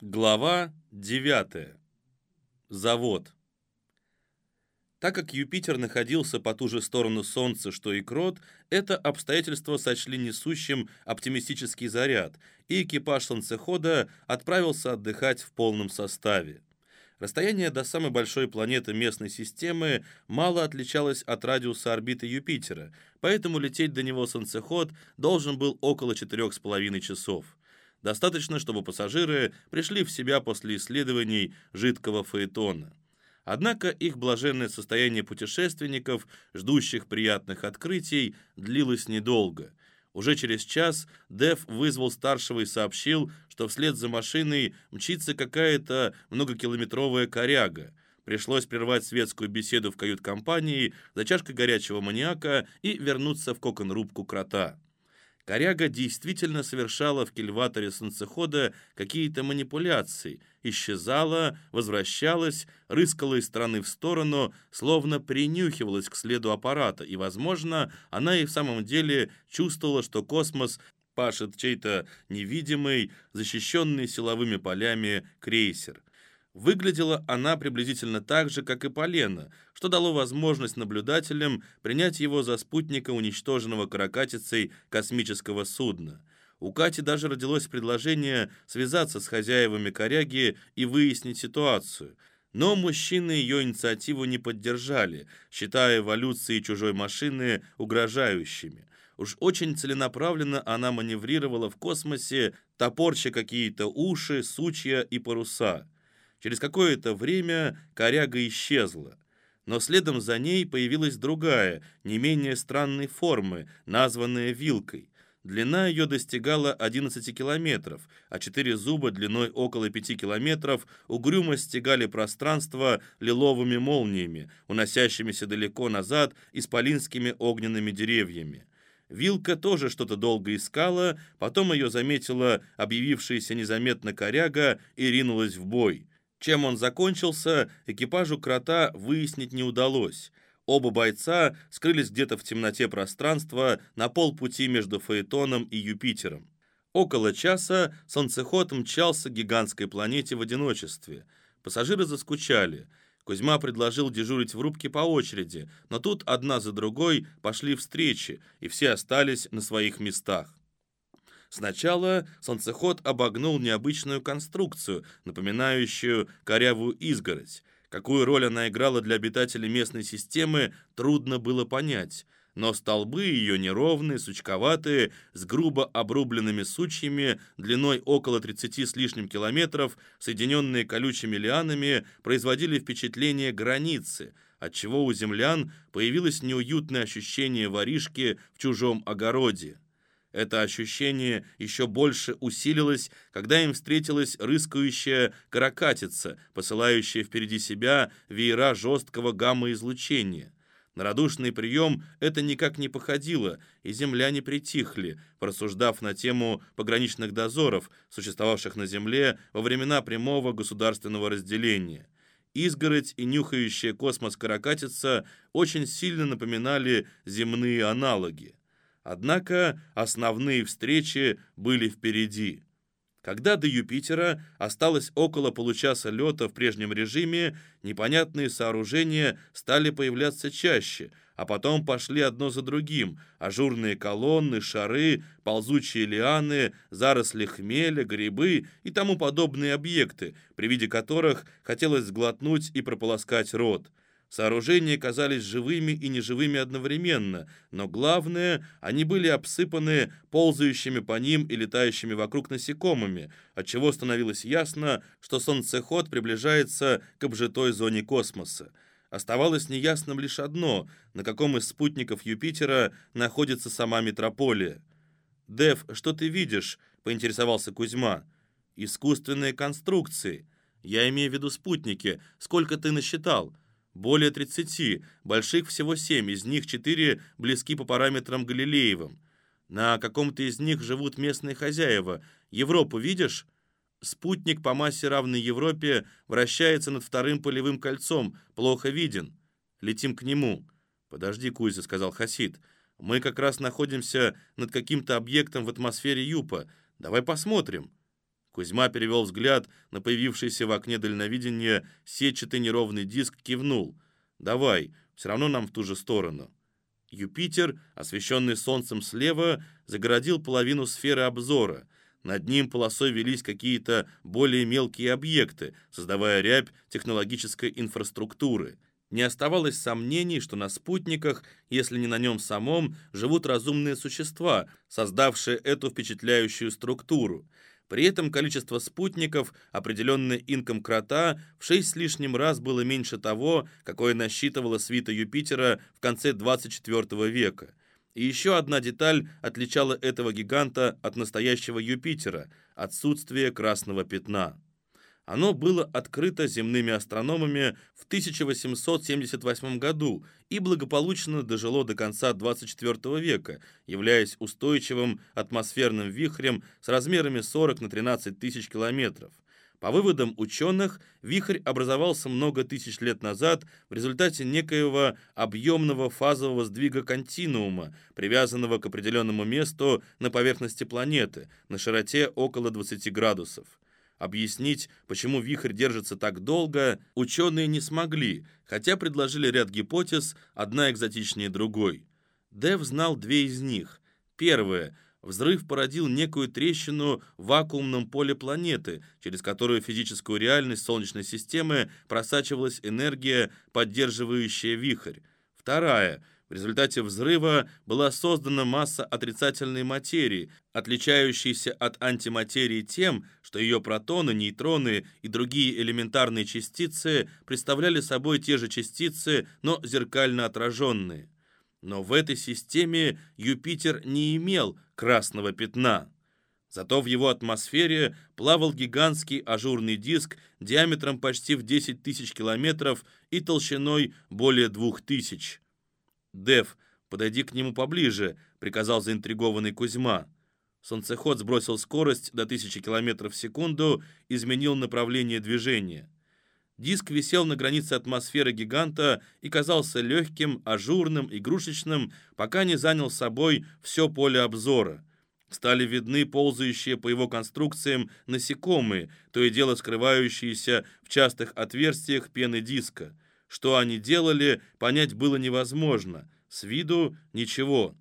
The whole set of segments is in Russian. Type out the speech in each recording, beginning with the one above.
Глава 9. Завод. Так как Юпитер находился по ту же сторону Солнца, что и Крот, это обстоятельство сочли несущим оптимистический заряд, и экипаж солнцехода отправился отдыхать в полном составе. Расстояние до самой большой планеты местной системы мало отличалось от радиуса орбиты Юпитера, поэтому лететь до него солнцеход должен был около 4,5 часов. Достаточно, чтобы пассажиры пришли в себя после исследований жидкого фаэтона. Однако их блаженное состояние путешественников, ждущих приятных открытий, длилось недолго. Уже через час Дев вызвал старшего и сообщил, что вслед за машиной мчится какая-то многокилометровая коряга. Пришлось прервать светскую беседу в кают-компании за чашкой горячего маньяка и вернуться в кокон-рубку крота. Коряга действительно совершала в кильваторе солнцехода какие-то манипуляции, исчезала, возвращалась, рыскала из стороны в сторону, словно принюхивалась к следу аппарата, и, возможно, она и в самом деле чувствовала, что космос пашет чей-то невидимый, защищенный силовыми полями крейсер. Выглядела она приблизительно так же, как и Полена, что дало возможность наблюдателям принять его за спутника уничтоженного каракатицей космического судна. У Кати даже родилось предложение связаться с хозяевами коряги и выяснить ситуацию. Но мужчины ее инициативу не поддержали, считая эволюции чужой машины угрожающими. Уж очень целенаправленно она маневрировала в космосе, топорча какие-то уши, сучья и паруса. Через какое-то время коряга исчезла. Но следом за ней появилась другая, не менее странной формы, названная вилкой. Длина ее достигала 11 километров, а четыре зуба длиной около 5 километров угрюмо стегали пространство лиловыми молниями, уносящимися далеко назад исполинскими огненными деревьями. Вилка тоже что-то долго искала, потом ее заметила объявившаяся незаметно коряга и ринулась в бой. Чем он закончился, экипажу крота выяснить не удалось. Оба бойца скрылись где-то в темноте пространства на полпути между Фаэтоном и Юпитером. Около часа солнцеход мчался к гигантской планете в одиночестве. Пассажиры заскучали. Кузьма предложил дежурить в рубке по очереди, но тут одна за другой пошли встречи, и все остались на своих местах. Сначала солнцеход обогнул необычную конструкцию, напоминающую корявую изгородь. Какую роль она играла для обитателей местной системы, трудно было понять. Но столбы ее неровные, сучковатые, с грубо обрубленными сучьями, длиной около 30 с лишним километров, соединенные колючими лианами, производили впечатление границы, отчего у землян появилось неуютное ощущение воришки в чужом огороде. Это ощущение еще больше усилилось, когда им встретилась рыскающая каракатица, посылающая впереди себя веера жесткого гамма-излучения. На радушный прием это никак не походило, и земляне притихли, просуждав на тему пограничных дозоров, существовавших на Земле во времена прямого государственного разделения. Изгородь и нюхающая космос каракатица очень сильно напоминали земные аналоги. Однако основные встречи были впереди. Когда до Юпитера осталось около получаса лета в прежнем режиме, непонятные сооружения стали появляться чаще, а потом пошли одно за другим – ажурные колонны, шары, ползучие лианы, заросли хмеля, грибы и тому подобные объекты, при виде которых хотелось сглотнуть и прополоскать рот – Сооружения казались живыми и неживыми одновременно, но главное, они были обсыпаны ползающими по ним и летающими вокруг насекомыми, отчего становилось ясно, что солнцеход приближается к обжитой зоне космоса. Оставалось неясным лишь одно, на каком из спутников Юпитера находится сама метрополия. «Дев, что ты видишь?» — поинтересовался Кузьма. «Искусственные конструкции. Я имею в виду спутники. Сколько ты насчитал?» Более 30, больших всего 7, из них 4 близки по параметрам Галилеевым. На каком-то из них живут местные хозяева. Европу видишь? Спутник по массе равной Европе вращается над вторым полевым кольцом, плохо виден. Летим к нему. «Подожди, Кузя», — сказал Хасид. «Мы как раз находимся над каким-то объектом в атмосфере Юпа. Давай посмотрим». Кузьма перевел взгляд на появившийся в окне дальновидения сетчатый неровный диск, кивнул. «Давай, все равно нам в ту же сторону». Юпитер, освещенный солнцем слева, загородил половину сферы обзора. Над ним полосой велись какие-то более мелкие объекты, создавая рябь технологической инфраструктуры. Не оставалось сомнений, что на спутниках, если не на нем самом, живут разумные существа, создавшие эту впечатляющую структуру. При этом количество спутников, определенное инком крота, в шесть с лишним раз было меньше того, какое насчитывала свита Юпитера в конце 24 века. И еще одна деталь отличала этого гиганта от настоящего Юпитера – отсутствие красного пятна. Оно было открыто земными астрономами в 1878 году и благополучно дожило до конца 24 века, являясь устойчивым атмосферным вихрем с размерами 40 на 13 тысяч километров. По выводам ученых, вихрь образовался много тысяч лет назад в результате некоего объемного фазового сдвига континуума, привязанного к определенному месту на поверхности планеты, на широте около 20 градусов. Объяснить, почему вихрь держится так долго, ученые не смогли, хотя предложили ряд гипотез, одна экзотичнее другой. Дэв знал две из них. Первая – взрыв породил некую трещину в вакуумном поле планеты, через которую физическую реальность Солнечной системы просачивалась энергия, поддерживающая вихрь. Вторая – в результате взрыва была создана масса отрицательной материи, отличающейся от антиматерии тем, что ее протоны, нейтроны и другие элементарные частицы представляли собой те же частицы, но зеркально отраженные. Но в этой системе Юпитер не имел красного пятна. Зато в его атмосфере плавал гигантский ажурный диск диаметром почти в 10 тысяч километров и толщиной более 2000 «Дев, подойди к нему поближе», — приказал заинтригованный Кузьма. Солнцеход сбросил скорость до 1000 км в секунду, изменил направление движения. Диск висел на границе атмосферы гиганта и казался легким, ажурным, игрушечным, пока не занял собой все поле обзора. Стали видны ползающие по его конструкциям насекомые, то и дело скрывающиеся в частых отверстиях пены диска. Что они делали, понять было невозможно. С виду ничего.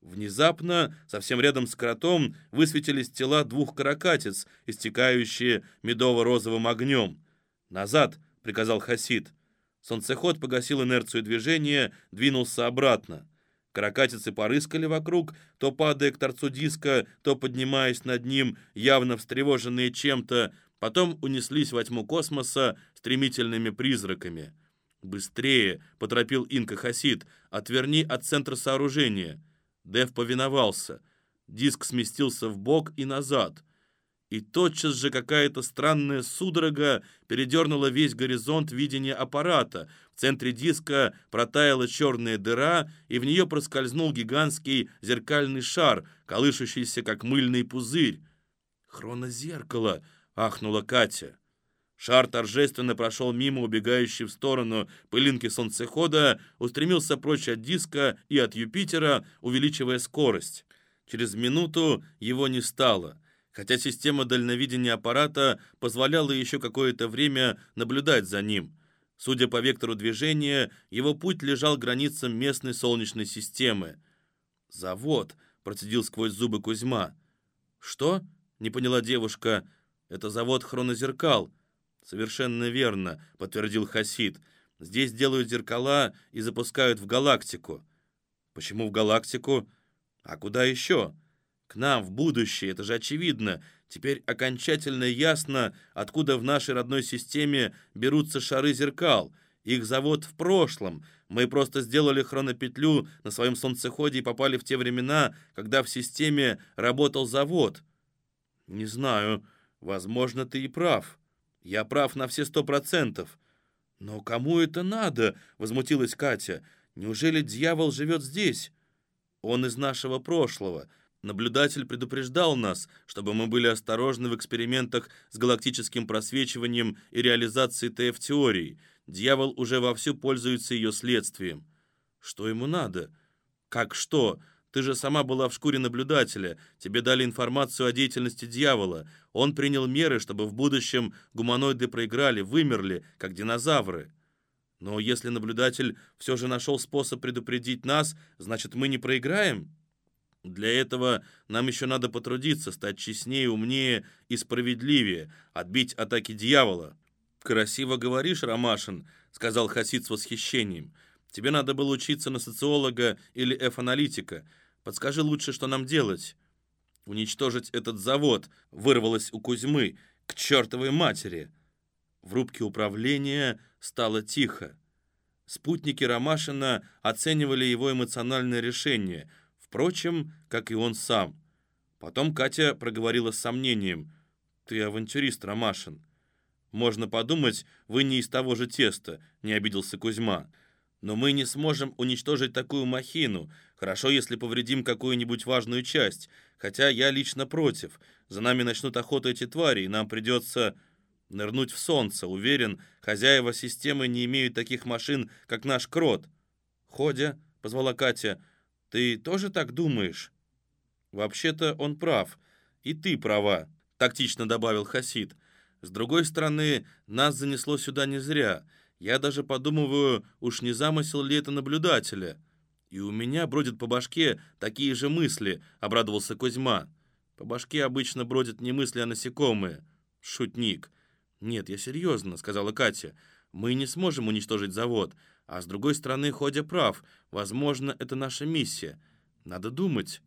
Внезапно, совсем рядом с кротом, высветились тела двух каракатиц, истекающие медово-розовым огнем. «Назад!» — приказал Хасид. Солнцеход погасил инерцию движения, двинулся обратно. Каракатицы порыскали вокруг, то падая к торцу диска, то поднимаясь над ним, явно встревоженные чем-то, потом унеслись во тьму космоса стремительными призраками. «Быстрее!» — поторопил Инка Хасид. «Отверни от центра сооружения!» Дев повиновался. Диск сместился в бок и назад. И тотчас же какая-то странная судорога передернула весь горизонт видения аппарата. В центре диска протаяла черная дыра, и в нее проскользнул гигантский зеркальный шар, колышущийся, как мыльный пузырь. «Хронозеркало!» — ахнула Катя. Шар торжественно прошел мимо убегающей в сторону пылинки солнцехода, устремился прочь от диска и от Юпитера, увеличивая скорость. Через минуту его не стало, хотя система дальновидения аппарата позволяла еще какое-то время наблюдать за ним. Судя по вектору движения, его путь лежал границам местной солнечной системы. «Завод», — процедил сквозь зубы Кузьма. «Что?» — не поняла девушка. «Это завод хронозеркал», «Совершенно верно», — подтвердил Хасид. «Здесь делают зеркала и запускают в галактику». «Почему в галактику? А куда еще?» «К нам, в будущее, это же очевидно. Теперь окончательно ясно, откуда в нашей родной системе берутся шары зеркал. Их завод в прошлом. Мы просто сделали хронопетлю на своем солнцеходе и попали в те времена, когда в системе работал завод». «Не знаю. Возможно, ты и прав». Я прав на все сто процентов. Но кому это надо? Возмутилась Катя. Неужели дьявол живет здесь? Он из нашего прошлого. Наблюдатель предупреждал нас, чтобы мы были осторожны в экспериментах с галактическим просвечиванием и реализацией ТФ-теории. Дьявол уже вовсю пользуется ее следствием. Что ему надо? Как что? Ты же сама была в шкуре наблюдателя, тебе дали информацию о деятельности дьявола. Он принял меры, чтобы в будущем гуманоиды проиграли, вымерли, как динозавры. Но если наблюдатель все же нашел способ предупредить нас, значит, мы не проиграем? Для этого нам еще надо потрудиться, стать честнее, умнее и справедливее, отбить атаки дьявола. «Красиво говоришь, Ромашин», — сказал Хасид с восхищением. «Тебе надо было учиться на социолога или F-аналитика. Подскажи лучше, что нам делать?» «Уничтожить этот завод», — вырвалось у Кузьмы. «К чертовой матери!» В рубке управления стало тихо. Спутники Ромашина оценивали его эмоциональное решение, впрочем, как и он сам. Потом Катя проговорила с сомнением. «Ты авантюрист, Ромашин». «Можно подумать, вы не из того же теста», — не обиделся Кузьма. «Но мы не сможем уничтожить такую махину. Хорошо, если повредим какую-нибудь важную часть. Хотя я лично против. За нами начнут охоту эти твари, и нам придется...» Нырнуть в солнце. Уверен, хозяева системы не имеют таких машин, как наш крот. «Ходя», — позвала Катя, — «ты тоже так думаешь?» «Вообще-то он прав. И ты права», — тактично добавил Хасид. «С другой стороны, нас занесло сюда не зря. Я даже подумываю, уж не замысел ли это наблюдателя». «И у меня бродят по башке такие же мысли», — обрадовался Кузьма. «По башке обычно бродят не мысли, а насекомые». «Шутник». «Нет, я серьезно», — сказала Катя. «Мы не сможем уничтожить завод. А с другой стороны, Ходя прав. Возможно, это наша миссия. Надо думать».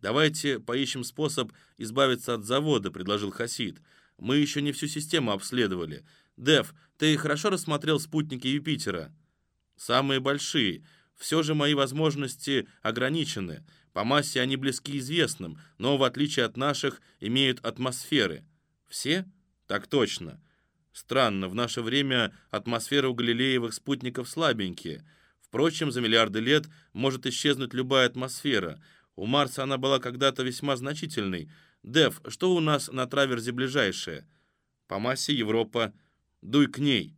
«Давайте поищем способ избавиться от завода», — предложил Хасид. «Мы еще не всю систему обследовали. Дев, ты хорошо рассмотрел спутники Юпитера?» «Самые большие. Все же мои возможности ограничены. По массе они близки известным, но, в отличие от наших, имеют атмосферы». «Все?» Так точно. Странно, в наше время атмосфера у галилеевых спутников слабенькие. Впрочем, за миллиарды лет может исчезнуть любая атмосфера. У Марса она была когда-то весьма значительной. Дев, что у нас на траверзе ближайшее? По массе Европа. Дуй к ней.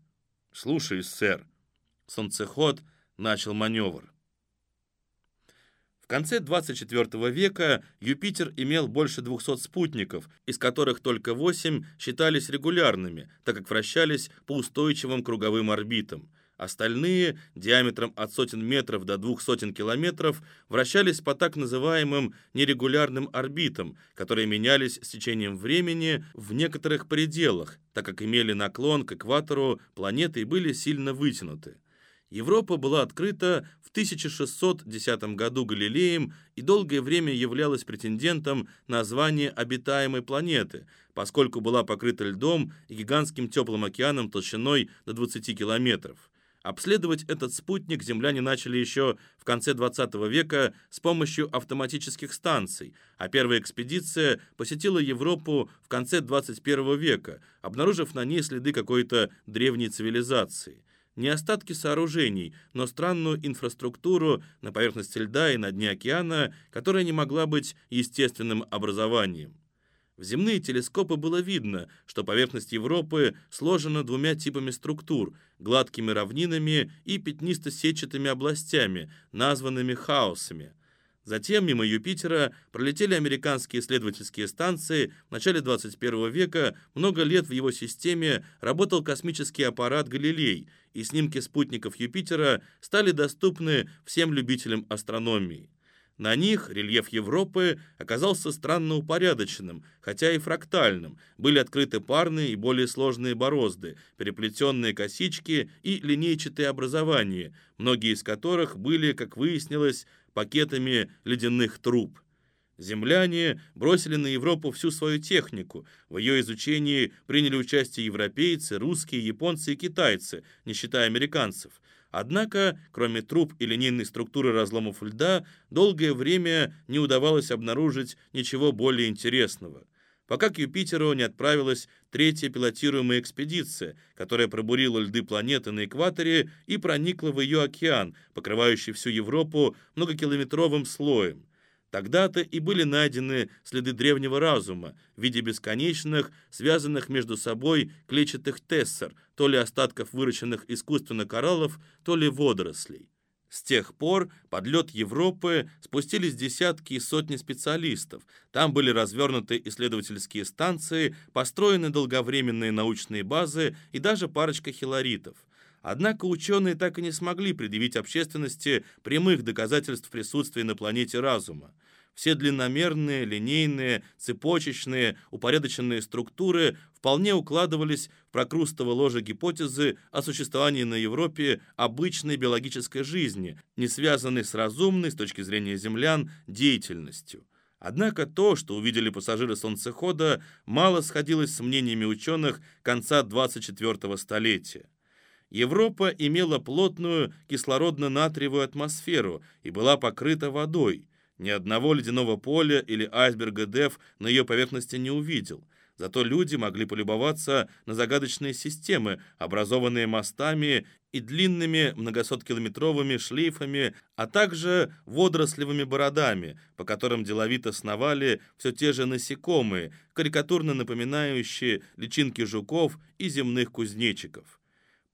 Слушаюсь, сэр. Солнцеход начал маневр. В конце 24 века Юпитер имел больше 200 спутников, из которых только 8 считались регулярными, так как вращались по устойчивым круговым орбитам. Остальные, диаметром от сотен метров до двух сотен километров, вращались по так называемым нерегулярным орбитам, которые менялись с течением времени в некоторых пределах, так как имели наклон к экватору планеты и были сильно вытянуты. Европа была открыта в 1610 году Галилеем и долгое время являлась претендентом на звание обитаемой планеты, поскольку была покрыта льдом и гигантским теплым океаном толщиной до 20 километров. Обследовать этот спутник земляне начали еще в конце 20 века с помощью автоматических станций, а первая экспедиция посетила Европу в конце 21 века, обнаружив на ней следы какой-то древней цивилизации не остатки сооружений, но странную инфраструктуру на поверхности льда и на дне океана, которая не могла быть естественным образованием. В земные телескопы было видно, что поверхность Европы сложена двумя типами структур – гладкими равнинами и пятнисто-сетчатыми областями, названными хаосами – Затем мимо Юпитера пролетели американские исследовательские станции. В начале 21 века много лет в его системе работал космический аппарат «Галилей», и снимки спутников Юпитера стали доступны всем любителям астрономии. На них рельеф Европы оказался странно упорядоченным, хотя и фрактальным. Были открыты парные и более сложные борозды, переплетенные косички и линейчатые образования, многие из которых были, как выяснилось, пакетами ледяных труб. Земляне бросили на Европу всю свою технику. В ее изучении приняли участие европейцы, русские, японцы и китайцы, не считая американцев. Однако, кроме труб и линейной структуры разломов льда, долгое время не удавалось обнаружить ничего более интересного пока к Юпитеру не отправилась третья пилотируемая экспедиция, которая пробурила льды планеты на экваторе и проникла в ее океан, покрывающий всю Европу многокилометровым слоем. Тогда-то и были найдены следы древнего разума в виде бесконечных, связанных между собой клетчатых тессер, то ли остатков выращенных искусственно кораллов, то ли водорослей. С тех пор под лед Европы спустились десятки и сотни специалистов. Там были развернуты исследовательские станции, построены долговременные научные базы и даже парочка хилоритов. Однако ученые так и не смогли предъявить общественности прямых доказательств присутствия на планете разума. Все длинномерные, линейные, цепочечные, упорядоченные структуры вполне укладывались в прокрустово ложе гипотезы о существовании на Европе обычной биологической жизни, не связанной с разумной, с точки зрения землян, деятельностью. Однако то, что увидели пассажиры солнцехода, мало сходилось с мнениями ученых конца 24-го столетия. Европа имела плотную кислородно-натриевую атмосферу и была покрыта водой – ни одного ледяного поля или айсберга Дев на ее поверхности не увидел. Зато люди могли полюбоваться на загадочные системы, образованные мостами и длинными многосоткилометровыми шлейфами, а также водорослевыми бородами, по которым деловито сновали все те же насекомые, карикатурно напоминающие личинки жуков и земных кузнечиков.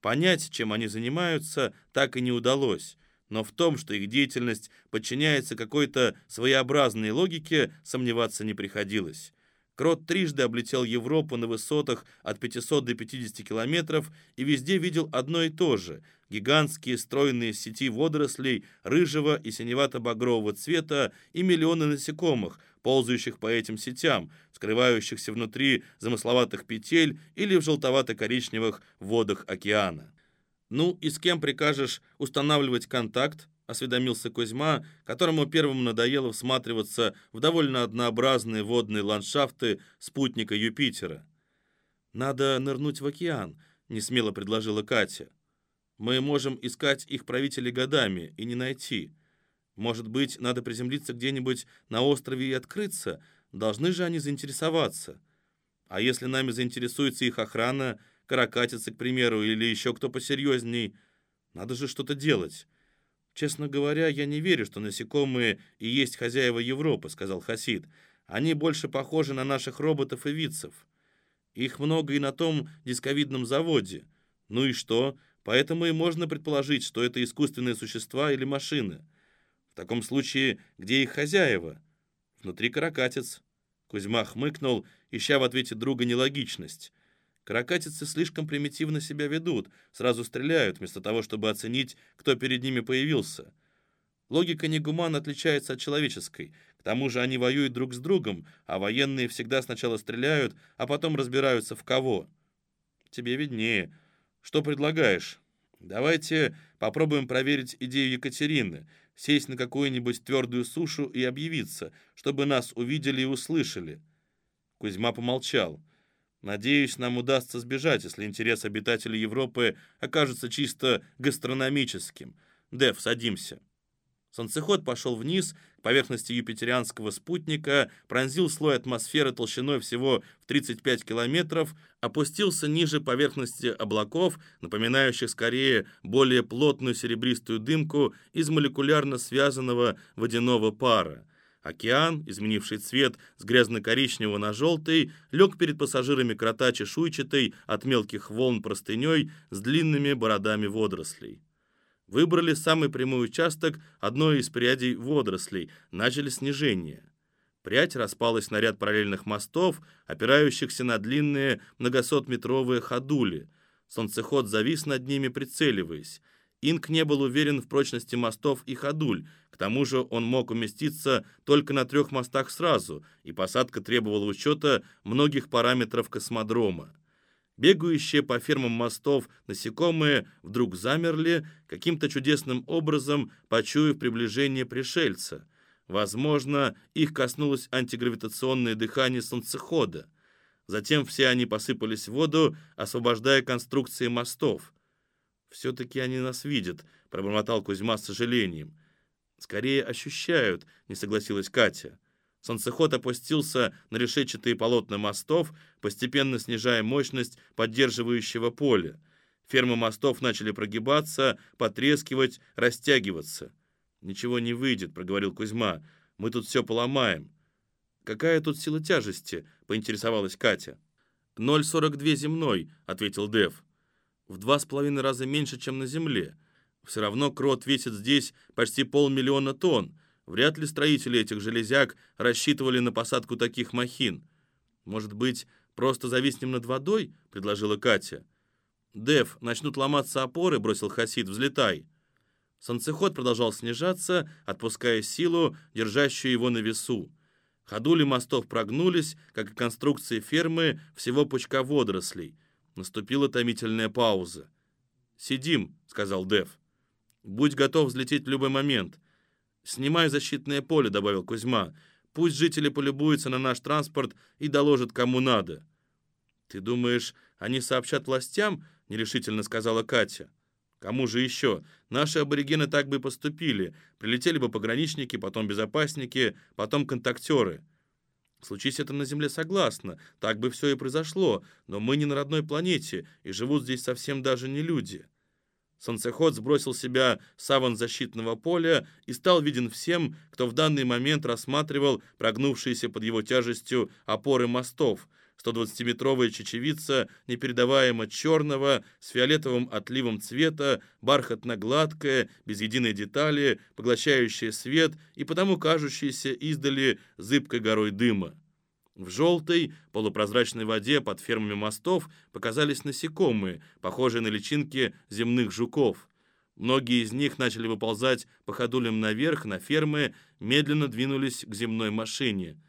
Понять, чем они занимаются, так и не удалось но в том, что их деятельность подчиняется какой-то своеобразной логике, сомневаться не приходилось. Крот трижды облетел Европу на высотах от 500 до 50 километров и везде видел одно и то же – гигантские стройные сети водорослей рыжего и синевато-багрового цвета и миллионы насекомых, ползающих по этим сетям, скрывающихся внутри замысловатых петель или в желтовато-коричневых водах океана. «Ну и с кем прикажешь устанавливать контакт?» — осведомился Кузьма, которому первым надоело всматриваться в довольно однообразные водные ландшафты спутника Юпитера. «Надо нырнуть в океан», — несмело предложила Катя. «Мы можем искать их правителей годами и не найти. Может быть, надо приземлиться где-нибудь на острове и открыться? Должны же они заинтересоваться. А если нами заинтересуется их охрана, каракатицы, к примеру, или еще кто посерьезней. Надо же что-то делать. Честно говоря, я не верю, что насекомые и есть хозяева Европы, сказал Хасид. Они больше похожи на наших роботов и вицев. Их много и на том дисковидном заводе. Ну и что? Поэтому и можно предположить, что это искусственные существа или машины. В таком случае, где их хозяева? Внутри каракатиц. Кузьма хмыкнул, ища в ответе друга нелогичность. Каракатицы слишком примитивно себя ведут, сразу стреляют, вместо того, чтобы оценить, кто перед ними появился. Логика негуман отличается от человеческой. К тому же они воюют друг с другом, а военные всегда сначала стреляют, а потом разбираются в кого. Тебе виднее. Что предлагаешь? Давайте попробуем проверить идею Екатерины, сесть на какую-нибудь твердую сушу и объявиться, чтобы нас увидели и услышали. Кузьма помолчал. Надеюсь, нам удастся сбежать, если интерес обитателей Европы окажется чисто гастрономическим. Дев, садимся. Солнцеход пошел вниз, к поверхности юпитерианского спутника, пронзил слой атмосферы толщиной всего в 35 километров, опустился ниже поверхности облаков, напоминающих скорее более плотную серебристую дымку из молекулярно связанного водяного пара. Океан, изменивший цвет с грязно-коричневого на желтый, лег перед пассажирами крота чешуйчатой от мелких волн простыней с длинными бородами водорослей. Выбрали самый прямой участок одной из прядей водорослей, начали снижение. Прядь распалась на ряд параллельных мостов, опирающихся на длинные многосотметровые ходули. Солнцеход завис над ними, прицеливаясь. Инк не был уверен в прочности мостов и ходуль, к тому же он мог уместиться только на трех мостах сразу, и посадка требовала учета многих параметров космодрома. Бегающие по фермам мостов насекомые вдруг замерли, каким-то чудесным образом почуяв приближение пришельца. Возможно, их коснулось антигравитационное дыхание солнцехода. Затем все они посыпались в воду, освобождая конструкции мостов. «Все-таки они нас видят», — пробормотал Кузьма с сожалением. «Скорее ощущают», — не согласилась Катя. Солнцеход опустился на решетчатые полотна мостов, постепенно снижая мощность поддерживающего поля. Фермы мостов начали прогибаться, потрескивать, растягиваться. «Ничего не выйдет», — проговорил Кузьма. «Мы тут все поломаем». «Какая тут сила тяжести?» — поинтересовалась Катя. «0,42 земной», — ответил Дев в два с половиной раза меньше, чем на Земле. Все равно крот весит здесь почти полмиллиона тонн. Вряд ли строители этих железяк рассчитывали на посадку таких махин. Может быть, просто зависнем над водой?» — предложила Катя. «Дев, начнут ломаться опоры», — бросил Хасид, — «взлетай». Солнцеход продолжал снижаться, отпуская силу, держащую его на весу. Ходули мостов прогнулись, как и конструкции фермы всего пучка водорослей. Наступила томительная пауза. «Сидим», — сказал Дев. «Будь готов взлететь в любой момент». «Снимай защитное поле», — добавил Кузьма. «Пусть жители полюбуются на наш транспорт и доложат, кому надо». «Ты думаешь, они сообщат властям?» — нерешительно сказала Катя. «Кому же еще? Наши аборигены так бы и поступили. Прилетели бы пограничники, потом безопасники, потом контактеры». Случись это на Земле, согласно, так бы все и произошло, но мы не на родной планете, и живут здесь совсем даже не люди. Солнцеход сбросил себя саван защитного поля и стал виден всем, кто в данный момент рассматривал прогнувшиеся под его тяжестью опоры мостов. 120-метровая чечевица непередаваемо черного, с фиолетовым отливом цвета, бархатно-гладкая, без единой детали, поглощающая свет и потому кажущаяся издали зыбкой горой дыма. В желтой, полупрозрачной воде под фермами мостов показались насекомые, похожие на личинки земных жуков. Многие из них начали выползать по ходулям наверх, на фермы, медленно двинулись к земной машине.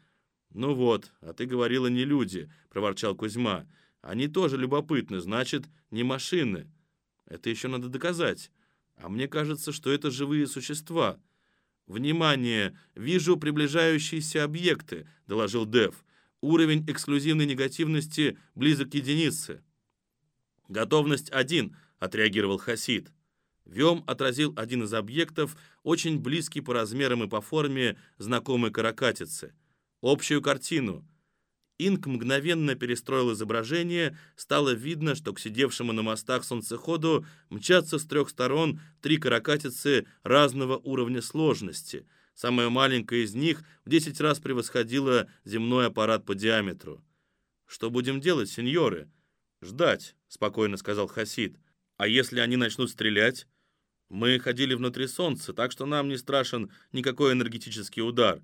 «Ну вот, а ты говорила не люди», — проворчал Кузьма. «Они тоже любопытны, значит, не машины. Это еще надо доказать. А мне кажется, что это живые существа». «Внимание! Вижу приближающиеся объекты», — доложил Дев. Уровень эксклюзивной негативности близок к единице. «Готовность один», — отреагировал Хасид. Вем отразил один из объектов, очень близкий по размерам и по форме знакомой каракатицы. Общую картину. Инк мгновенно перестроил изображение, стало видно, что к сидевшему на мостах солнцеходу мчатся с трех сторон три каракатицы разного уровня сложности — Самая маленькая из них в 10 раз превосходила земной аппарат по диаметру. «Что будем делать, сеньоры?» «Ждать», — спокойно сказал Хасид. «А если они начнут стрелять?» «Мы ходили внутри Солнца, так что нам не страшен никакой энергетический удар».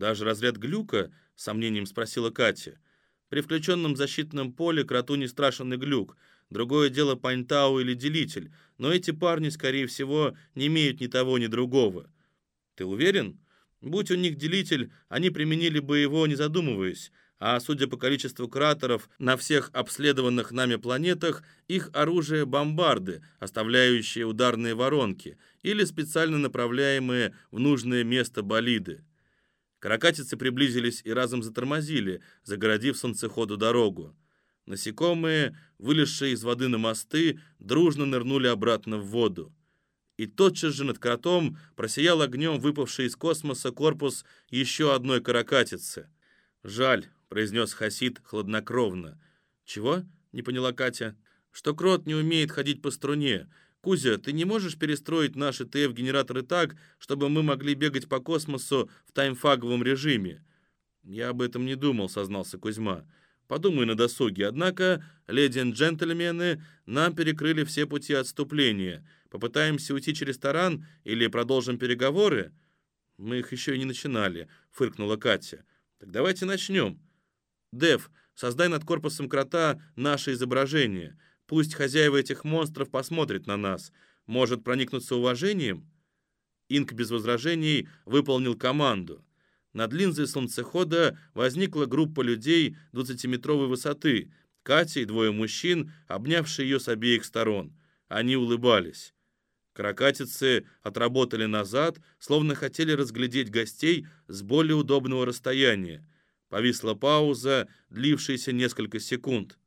«Даже разряд глюка?» — сомнением спросила Катя. «При включенном защитном поле кроту не страшен и глюк. Другое дело Паньтау или Делитель, но эти парни, скорее всего, не имеют ни того, ни другого». Ты уверен? Будь у них делитель, они применили бы его, не задумываясь. А судя по количеству кратеров на всех обследованных нами планетах, их оружие – бомбарды, оставляющие ударные воронки, или специально направляемые в нужное место болиды. Каракатицы приблизились и разом затормозили, загородив солнцеходу дорогу. Насекомые, вылезшие из воды на мосты, дружно нырнули обратно в воду и тотчас же над кротом просиял огнем выпавший из космоса корпус еще одной каракатицы. «Жаль», — произнес Хасид хладнокровно. «Чего?» — не поняла Катя. «Что крот не умеет ходить по струне. Кузя, ты не можешь перестроить наши ТФ-генераторы так, чтобы мы могли бегать по космосу в таймфаговом режиме?» «Я об этом не думал», — сознался Кузьма. «Подумай на досуге. Однако, леди и джентльмены, нам перекрыли все пути отступления». Попытаемся уйти через таран или продолжим переговоры?» «Мы их еще и не начинали», — фыркнула Катя. «Так давайте начнем. Дев, создай над корпусом крота наше изображение. Пусть хозяева этих монстров посмотрят на нас. Может, проникнуться уважением?» Инк без возражений выполнил команду. Над линзой солнцехода возникла группа людей 20-метровой высоты, Катя и двое мужчин, обнявшие ее с обеих сторон. Они улыбались. Каракатицы отработали назад, словно хотели разглядеть гостей с более удобного расстояния. Повисла пауза, длившаяся несколько секунд.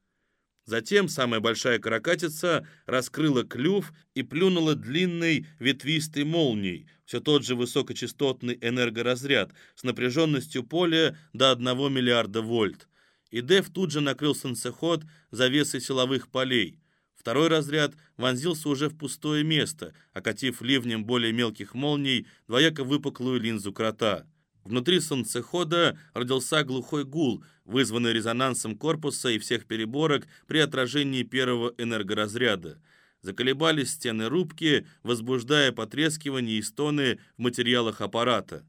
Затем самая большая каракатица раскрыла клюв и плюнула длинной ветвистой молнией, все тот же высокочастотный энергоразряд с напряженностью поля до 1 миллиарда вольт. И Дев тут же накрыл солнцеход завесой силовых полей. Второй разряд вонзился уже в пустое место, окатив ливнем более мелких молний двояко выпуклую линзу крота. Внутри солнцехода родился глухой гул, вызванный резонансом корпуса и всех переборок при отражении первого энергоразряда. Заколебались стены рубки, возбуждая потрескивание и стоны в материалах аппарата.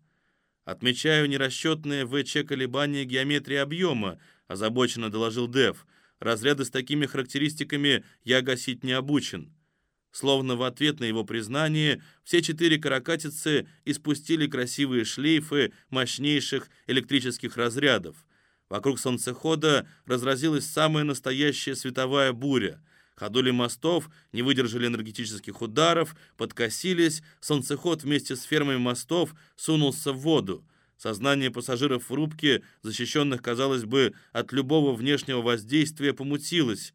«Отмечаю нерасчетные ВЧ колебания геометрии объема», озабоченно доложил Дев. «Разряды с такими характеристиками я гасить не обучен». Словно в ответ на его признание, все четыре каракатицы испустили красивые шлейфы мощнейших электрических разрядов. Вокруг солнцехода разразилась самая настоящая световая буря. Ходули мостов не выдержали энергетических ударов, подкосились, солнцеход вместе с фермами мостов сунулся в воду. Сознание пассажиров в рубке, защищенных, казалось бы, от любого внешнего воздействия, помутилось.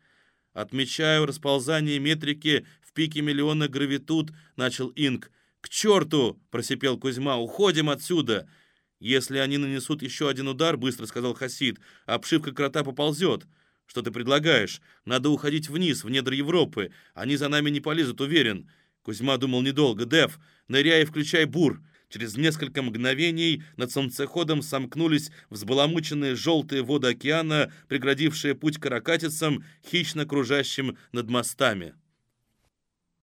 Отмечаю расползание метрики в пике миллиона гравитуд, начал Инк. «К черту!» — просипел Кузьма. «Уходим отсюда!» «Если они нанесут еще один удар, — быстро сказал Хасид, — обшивка крота поползет. Что ты предлагаешь? Надо уходить вниз, в недр Европы. Они за нами не полезут, уверен». Кузьма думал недолго. «Дев, ныряй и включай бур!» Через несколько мгновений над солнцеходом сомкнулись взбаламученные желтые воды океана, преградившие путь каракатицам, хищно кружащим над мостами.